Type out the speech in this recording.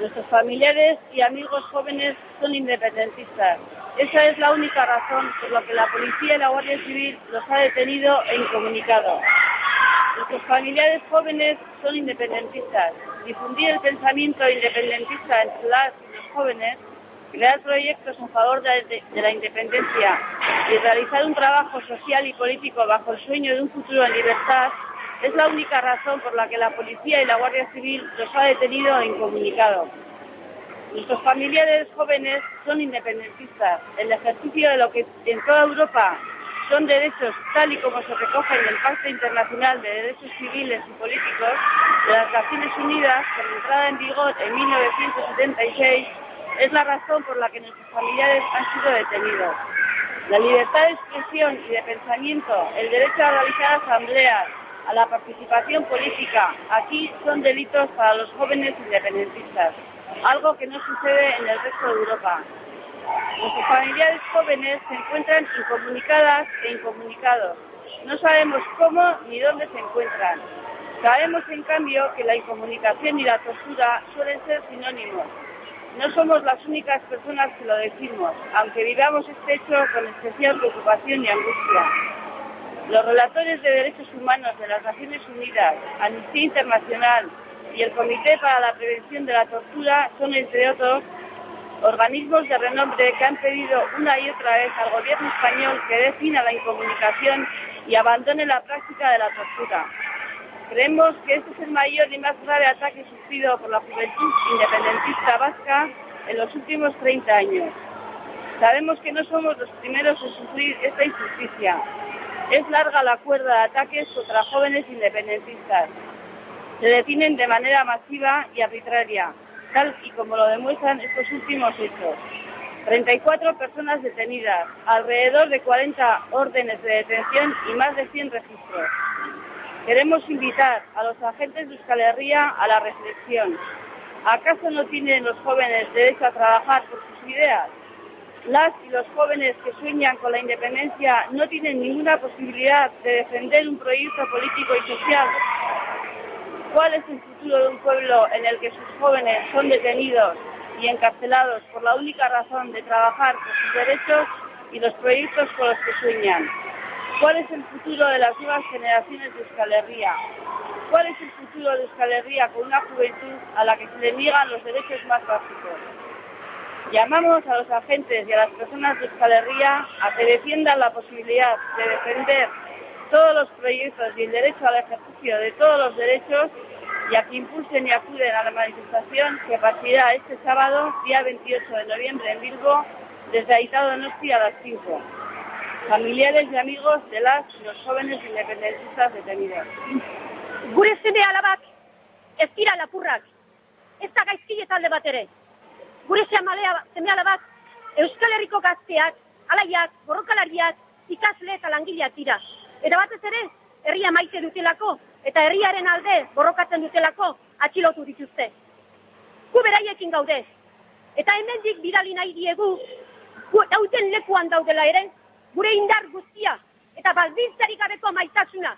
Nuestros familiares y amigos jóvenes son independentistas. Esa es la única razón por la que la policía y la Guardia Civil los ha detenido e incomunicado. Nuestros familiares jóvenes son independentistas. Difundir el pensamiento independentista entre las y los jóvenes, crear proyectos en favor de, la independencia y realizar un trabajo social y político bajo el sueño de un futuro en libertad es la única razón por la que la policía y la Guardia Civil los ha detenido e incomunicado. Nuestros familiares jóvenes son independentistas. El ejercicio de lo que en toda Europa son derechos tal y como se recoge en el Pacto Internacional de Derechos Civiles y Políticos de las Naciones Unidas, con entrada en vigor en 1976, es la razón por la que nuestros familiares han sido detenidos. La libertad de expresión y de pensamiento, el derecho a realizar asambleas, a la participación política, aquí son delitos para los jóvenes independentistas, algo que no sucede en el resto de Europa. Nuestros familiares jóvenes se encuentran incomunicadas e incomunicados. No sabemos cómo ni dónde se encuentran. Sabemos, en cambio, que la incomunicación y la tortura suelen ser sinónimos. No somos las únicas personas que lo decimos, aunque vivamos este hecho con especial preocupación y angustia. Los relatores de derechos humanos de las Naciones Unidas, Amnistía Internacional y el Comité para la Prevención de la Tortura son, entre otros, organismos de renombre que han pedido una y otra vez al gobierno español que defina la incomunicación y abandone la práctica de la tortura. Creemos que este es el mayor y más grave ataque sufrido por la juventud independentista vasca en los últimos 30 años. Sabemos que no somos los primeros en sufrir esta injusticia. Es larga la cuerda de ataques contra jóvenes independentistas. Se detienen de manera masiva y arbitraria, tal y como lo demuestran estos últimos hechos. 34 personas detenidas, alrededor de 40 órdenes de detención y más de 100 registros. Queremos invitar a los agentes de Euskal Herria a la reflexión. ¿Acaso no tienen los jóvenes derecho a trabajar por sus ideas? Las y los jóvenes que sueñan con la independencia no tienen ninguna posibilidad de defender un proyecto político y social. ¿Cuál es el futuro de un pueblo en el que sus jóvenes son detenidos y encarcelados por la única razón de trabajar por sus derechos y los proyectos con los que sueñan? ¿Cuál es el futuro de las nuevas generaciones de Euskal Herria? ¿Cuál es el futuro de Euskal Herria con una juventud a la que se le niegan los derechos más básicos? Llamamos a los agentes y a las personas de Euskal Herria a que defiendan la posibilidad de defender todos los proyectos y el derecho al ejercicio de todos los derechos y a que impulsen y acuden a la manifestación que partirá este sábado, día 28 de noviembre en Bilbo, desde Aitado Donosti a las 5 familiares y amigos de las y los jóvenes independentistas detenidos. Gure seme alabak ez dira lapurrak, ez da gaizki talde bat ere. Gure seme alabak Euskal Herriko gazteak, alaiak, borrokalariak, ikasle eta langileak dira. Eta batez ere, herria maite dutelako, eta herriaren alde borrokatzen dutelako atxilotu dituzte. Gu beraiekin gaude, eta hemendik bidali nahi diegu, dauten lekuan daudela ere, gure indar guztia eta baldintzarik gabeko maitasuna